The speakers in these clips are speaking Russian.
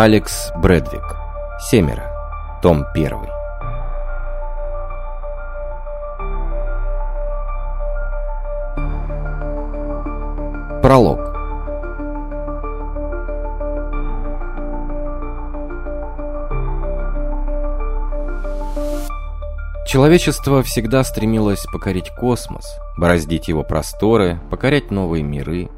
Алекс Брэдвик. Семеро. Том 1. Пролог. Человечество всегда стремилось покорить космос, бороздить его просторы, покорять новые миры.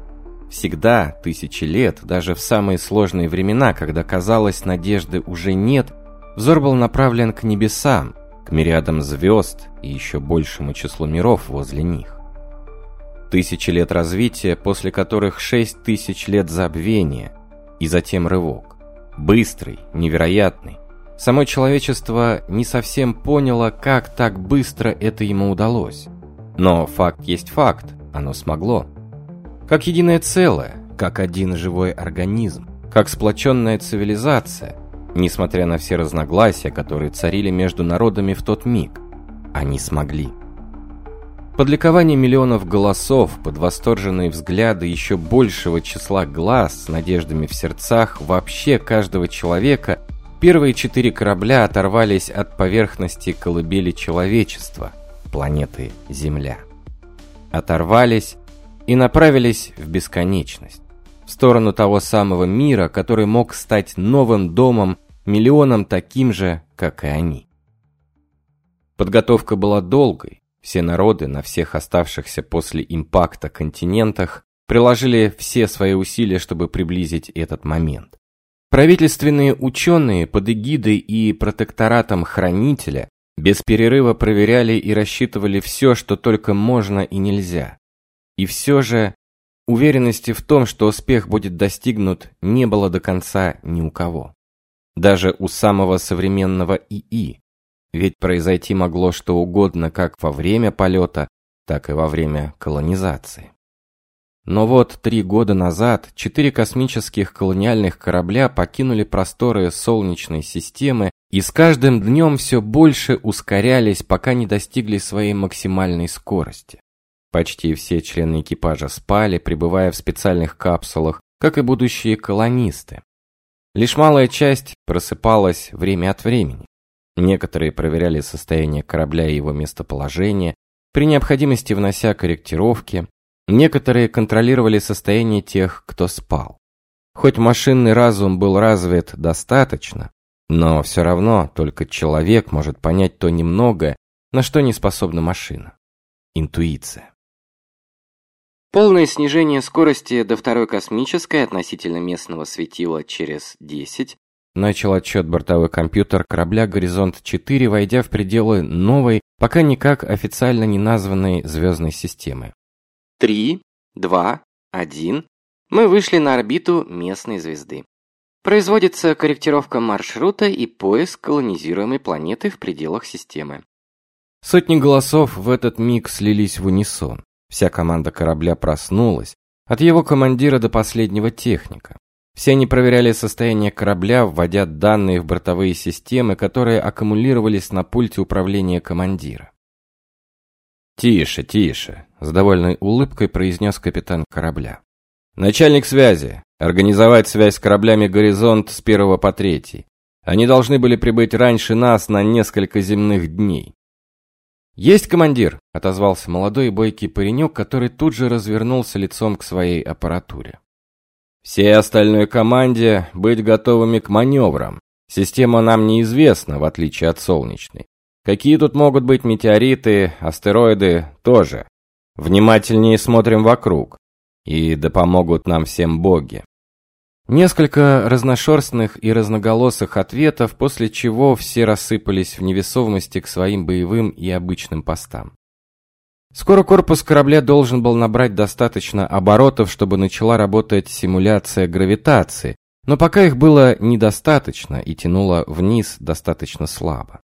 Всегда, тысячи лет, даже в самые сложные времена, когда казалось, надежды уже нет, взор был направлен к небесам, к мириадам звезд и еще большему числу миров возле них. Тысячи лет развития, после которых шесть тысяч лет забвения, и затем рывок. Быстрый, невероятный, Само человечество не совсем поняло, как так быстро это ему удалось. Но факт есть факт, оно смогло. Как единое целое, как один живой организм, как сплоченная цивилизация, несмотря на все разногласия, которые царили между народами в тот миг, они смогли. Под ликование миллионов голосов, под восторженные взгляды еще большего числа глаз с надеждами в сердцах вообще каждого человека – Первые четыре корабля оторвались от поверхности колыбели человечества, планеты Земля. Оторвались и направились в бесконечность, в сторону того самого мира, который мог стать новым домом миллионам таким же, как и они. Подготовка была долгой, все народы на всех оставшихся после импакта континентах приложили все свои усилия, чтобы приблизить этот момент. Правительственные ученые под эгидой и протекторатом хранителя без перерыва проверяли и рассчитывали все, что только можно и нельзя. И все же уверенности в том, что успех будет достигнут, не было до конца ни у кого. Даже у самого современного ИИ. Ведь произойти могло что угодно как во время полета, так и во время колонизации. Но вот три года назад четыре космических колониальных корабля покинули просторы Солнечной системы и с каждым днем все больше ускорялись, пока не достигли своей максимальной скорости. Почти все члены экипажа спали, пребывая в специальных капсулах, как и будущие колонисты. Лишь малая часть просыпалась время от времени. Некоторые проверяли состояние корабля и его местоположение, при необходимости внося корректировки, Некоторые контролировали состояние тех, кто спал. Хоть машинный разум был развит достаточно, но все равно только человек может понять то немногое, на что не способна машина. Интуиция. Полное снижение скорости до второй космической относительно местного светила через 10. Начал отчет бортовой компьютер корабля «Горизонт-4», войдя в пределы новой, пока никак официально не названной звездной системы. Три, два, один. Мы вышли на орбиту местной звезды. Производится корректировка маршрута и поиск колонизируемой планеты в пределах системы. Сотни голосов в этот миг слились в унисон. Вся команда корабля проснулась, от его командира до последнего техника. Все они проверяли состояние корабля, вводя данные в бортовые системы, которые аккумулировались на пульте управления командира. «Тише, тише», — с довольной улыбкой произнес капитан корабля. «Начальник связи. Организовать связь с кораблями «Горизонт» с первого по третий. Они должны были прибыть раньше нас на несколько земных дней». «Есть командир», — отозвался молодой бойкий паренек, который тут же развернулся лицом к своей аппаратуре. «Всей остальной команде быть готовыми к маневрам. Система нам неизвестна, в отличие от солнечной. Какие тут могут быть метеориты, астероиды тоже. Внимательнее смотрим вокруг. И да помогут нам всем боги. Несколько разношерстных и разноголосых ответов, после чего все рассыпались в невесомости к своим боевым и обычным постам. Скоро корпус корабля должен был набрать достаточно оборотов, чтобы начала работать симуляция гравитации, но пока их было недостаточно и тянуло вниз достаточно слабо.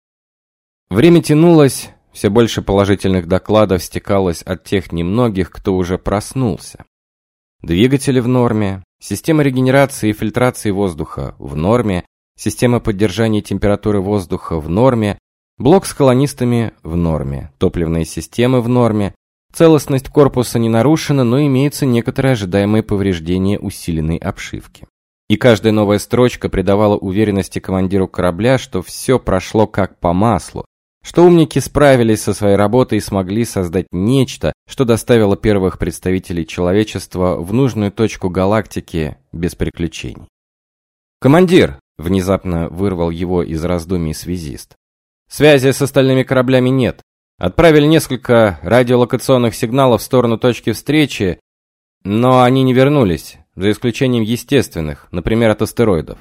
Время тянулось, все больше положительных докладов стекалось от тех немногих, кто уже проснулся. Двигатели в норме, система регенерации и фильтрации воздуха в норме, система поддержания температуры воздуха в норме, блок с колонистами в норме, топливные системы в норме, целостность корпуса не нарушена, но имеются некоторые ожидаемые повреждения усиленной обшивки. И каждая новая строчка придавала уверенности командиру корабля, что все прошло как по маслу, что умники справились со своей работой и смогли создать нечто, что доставило первых представителей человечества в нужную точку галактики без приключений. «Командир!» – внезапно вырвал его из раздумий связист. «Связи с остальными кораблями нет. Отправили несколько радиолокационных сигналов в сторону точки встречи, но они не вернулись, за исключением естественных, например, от астероидов.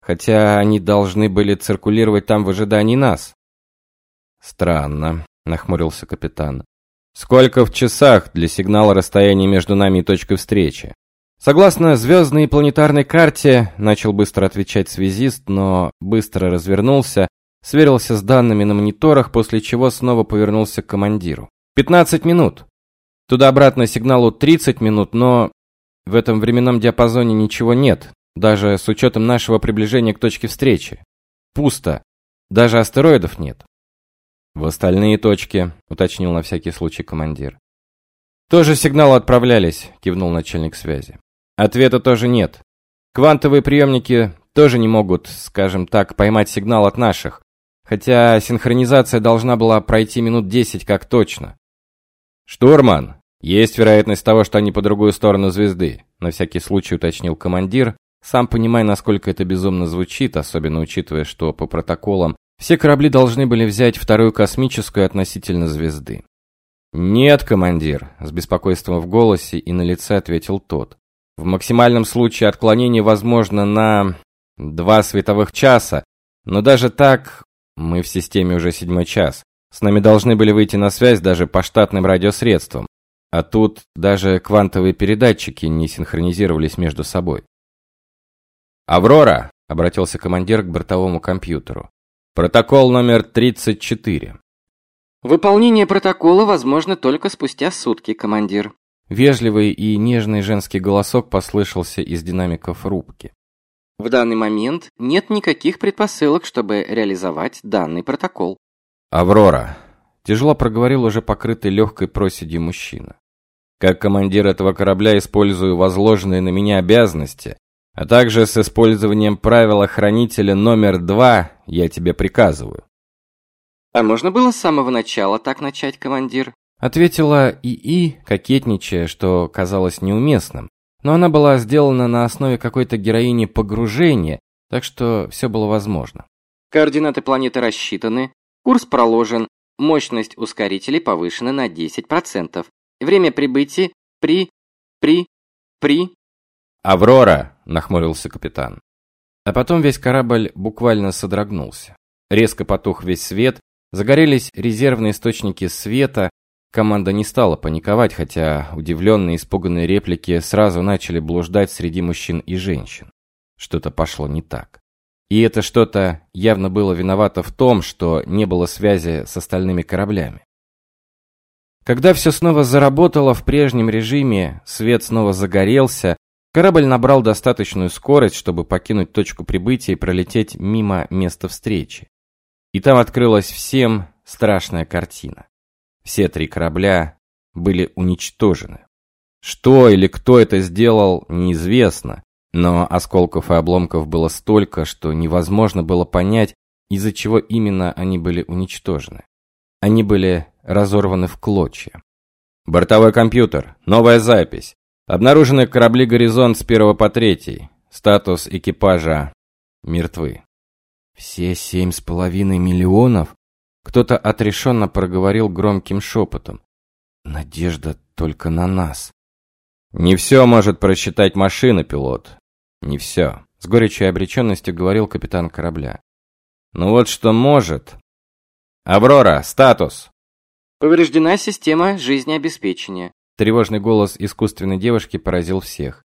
Хотя они должны были циркулировать там в ожидании нас. Странно, нахмурился капитан. Сколько в часах для сигнала расстояние между нами и точкой встречи? Согласно звездной и планетарной карте, начал быстро отвечать связист, но быстро развернулся, сверился с данными на мониторах, после чего снова повернулся к командиру. 15 минут. Туда-обратно сигналу 30 минут, но в этом временном диапазоне ничего нет, даже с учетом нашего приближения к точке встречи. Пусто. Даже астероидов нет. В остальные точки, уточнил на всякий случай командир. Тоже сигналы отправлялись, кивнул начальник связи. Ответа тоже нет. Квантовые приемники тоже не могут, скажем так, поймать сигнал от наших, хотя синхронизация должна была пройти минут 10 как точно. Штурман, есть вероятность того, что они по другую сторону звезды, на всякий случай уточнил командир, сам понимая, насколько это безумно звучит, особенно учитывая, что по протоколам все корабли должны были взять вторую космическую относительно звезды. «Нет, командир», — с беспокойством в голосе и на лице ответил тот. «В максимальном случае отклонение возможно на два световых часа, но даже так мы в системе уже седьмой час. С нами должны были выйти на связь даже по штатным радиосредствам. А тут даже квантовые передатчики не синхронизировались между собой. «Аврора!» — обратился командир к бортовому компьютеру. Протокол номер 34. Выполнение протокола возможно только спустя сутки, командир. Вежливый и нежный женский голосок послышался из динамиков рубки. В данный момент нет никаких предпосылок, чтобы реализовать данный протокол. Аврора, тяжело проговорил уже покрытый легкой проседью мужчина. Как командир этого корабля использую возложенные на меня обязанности, а также с использованием правила хранителя номер два я тебе приказываю. А можно было с самого начала так начать, командир? Ответила ИИ, кокетничая, что казалось неуместным. Но она была сделана на основе какой-то героини погружения, так что все было возможно. Координаты планеты рассчитаны, курс проложен, мощность ускорителей повышена на 10%. Время прибытия при... при... при... «Аврора!» – нахмурился капитан. А потом весь корабль буквально содрогнулся. Резко потух весь свет, загорелись резервные источники света. Команда не стала паниковать, хотя удивленные испуганные реплики сразу начали блуждать среди мужчин и женщин. Что-то пошло не так. И это что-то явно было виновато в том, что не было связи с остальными кораблями. Когда все снова заработало в прежнем режиме, свет снова загорелся, Корабль набрал достаточную скорость, чтобы покинуть точку прибытия и пролететь мимо места встречи. И там открылась всем страшная картина. Все три корабля были уничтожены. Что или кто это сделал, неизвестно, но осколков и обломков было столько, что невозможно было понять, из-за чего именно они были уничтожены. Они были разорваны в клочья. Бортовой компьютер, новая запись. Обнаружены корабли «Горизонт» с первого по третий. Статус экипажа мертвы. Все семь с половиной миллионов? Кто-то отрешенно проговорил громким шепотом. Надежда только на нас. Не все может просчитать машина, пилот. Не все. С горечью и обреченностью говорил капитан корабля. Ну вот что может. Аврора, статус. Повреждена система жизнеобеспечения. Тревожный голос искусственной девушки поразил всех.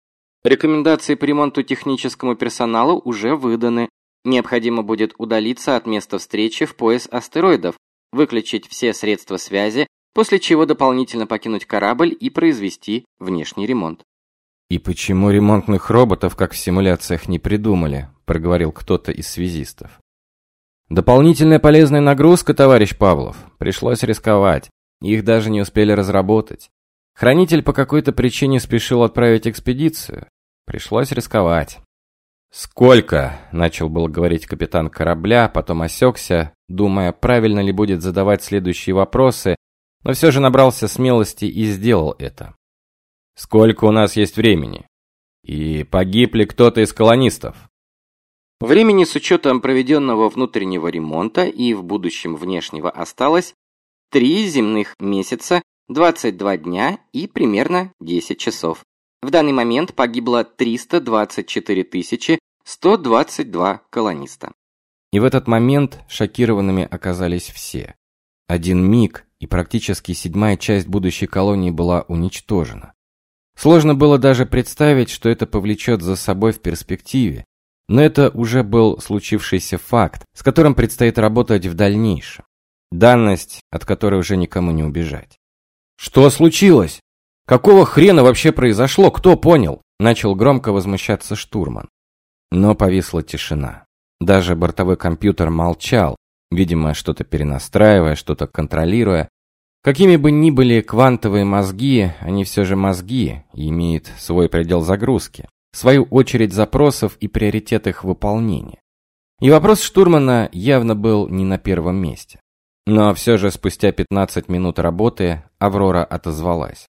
Рекомендации по ремонту техническому персоналу уже выданы. Необходимо будет удалиться от места встречи в пояс астероидов, выключить все средства связи, после чего дополнительно покинуть корабль и произвести внешний ремонт. «И почему ремонтных роботов, как в симуляциях, не придумали?» – проговорил кто-то из связистов. «Дополнительная полезная нагрузка, товарищ Павлов. Пришлось рисковать. Их даже не успели разработать. Хранитель по какой-то причине спешил отправить экспедицию. Пришлось рисковать. «Сколько?» – начал было говорить капитан корабля, потом осекся, думая, правильно ли будет задавать следующие вопросы, но все же набрался смелости и сделал это. «Сколько у нас есть времени? И погиб ли кто-то из колонистов?» Времени с учетом проведенного внутреннего ремонта и в будущем внешнего осталось 3 земных месяца, 22 дня и примерно 10 часов. В данный момент погибло 324 122 колониста. И в этот момент шокированными оказались все. Один миг, и практически седьмая часть будущей колонии была уничтожена. Сложно было даже представить, что это повлечет за собой в перспективе, но это уже был случившийся факт, с которым предстоит работать в дальнейшем. Данность, от которой уже никому не убежать. «Что случилось? Какого хрена вообще произошло? Кто понял?» Начал громко возмущаться штурман. Но повисла тишина. Даже бортовой компьютер молчал, видимо, что-то перенастраивая, что-то контролируя. Какими бы ни были квантовые мозги, они все же мозги и имеют свой предел загрузки свою очередь запросов и приоритет их выполнения. И вопрос штурмана явно был не на первом месте. Но все же спустя 15 минут работы Аврора отозвалась.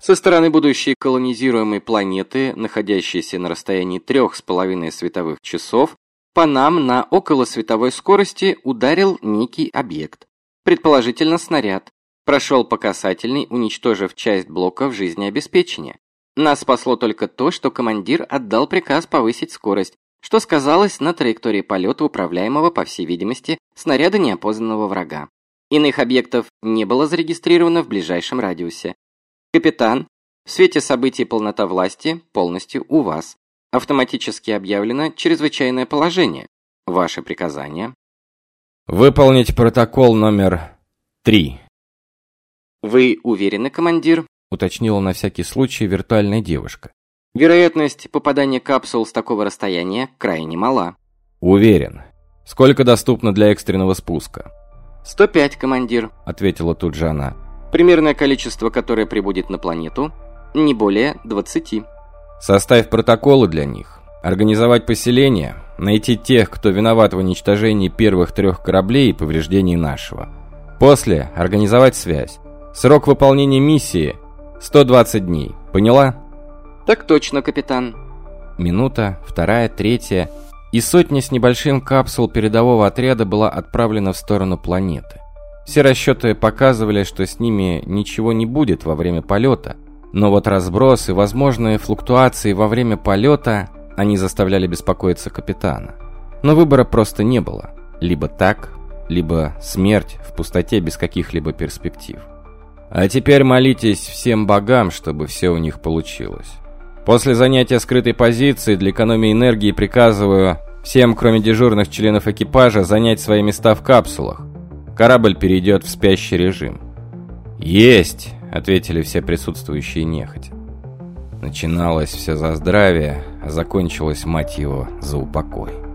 Со стороны будущей колонизируемой планеты, находящейся на расстоянии трех с половиной световых часов, по нам на околосветовой скорости ударил некий объект, предположительно снаряд, прошел по касательной, уничтожив часть блоков жизнеобеспечения. Нас спасло только то, что командир отдал приказ повысить скорость, что сказалось на траектории полета управляемого, по всей видимости, снаряда неопознанного врага. Иных объектов не было зарегистрировано в ближайшем радиусе. Капитан, в свете событий полнота власти полностью у вас. Автоматически объявлено чрезвычайное положение. Ваши приказания. Выполнить протокол номер три. Вы уверены, командир, уточнила на всякий случай виртуальная девушка. Вероятность попадания капсул с такого расстояния крайне мала. Уверен. Сколько доступно для экстренного спуска? 105, командир, ответила тут же она. Примерное количество, которое прибудет на планету, не более 20. Составь протоколы для них, организовать поселение, найти тех, кто виноват в уничтожении первых трех кораблей и повреждении нашего. После организовать связь. Срок выполнения миссии 120 дней. Поняла? Так точно, капитан. Минута, вторая, третья. И сотня с небольшим капсул передового отряда была отправлена в сторону планеты. Все расчеты показывали, что с ними ничего не будет во время полета. Но вот разброс и возможные флуктуации во время полета, они заставляли беспокоиться капитана. Но выбора просто не было. Либо так, либо смерть в пустоте без каких-либо перспектив. А теперь молитесь всем богам, чтобы все у них получилось. После занятия скрытой позиции для экономии энергии приказываю всем, кроме дежурных членов экипажа, занять свои места в капсулах. Корабль перейдет в спящий режим. «Есть!» — ответили все присутствующие нехотя. Начиналось все за здравие, а закончилось, мать его, за упокой.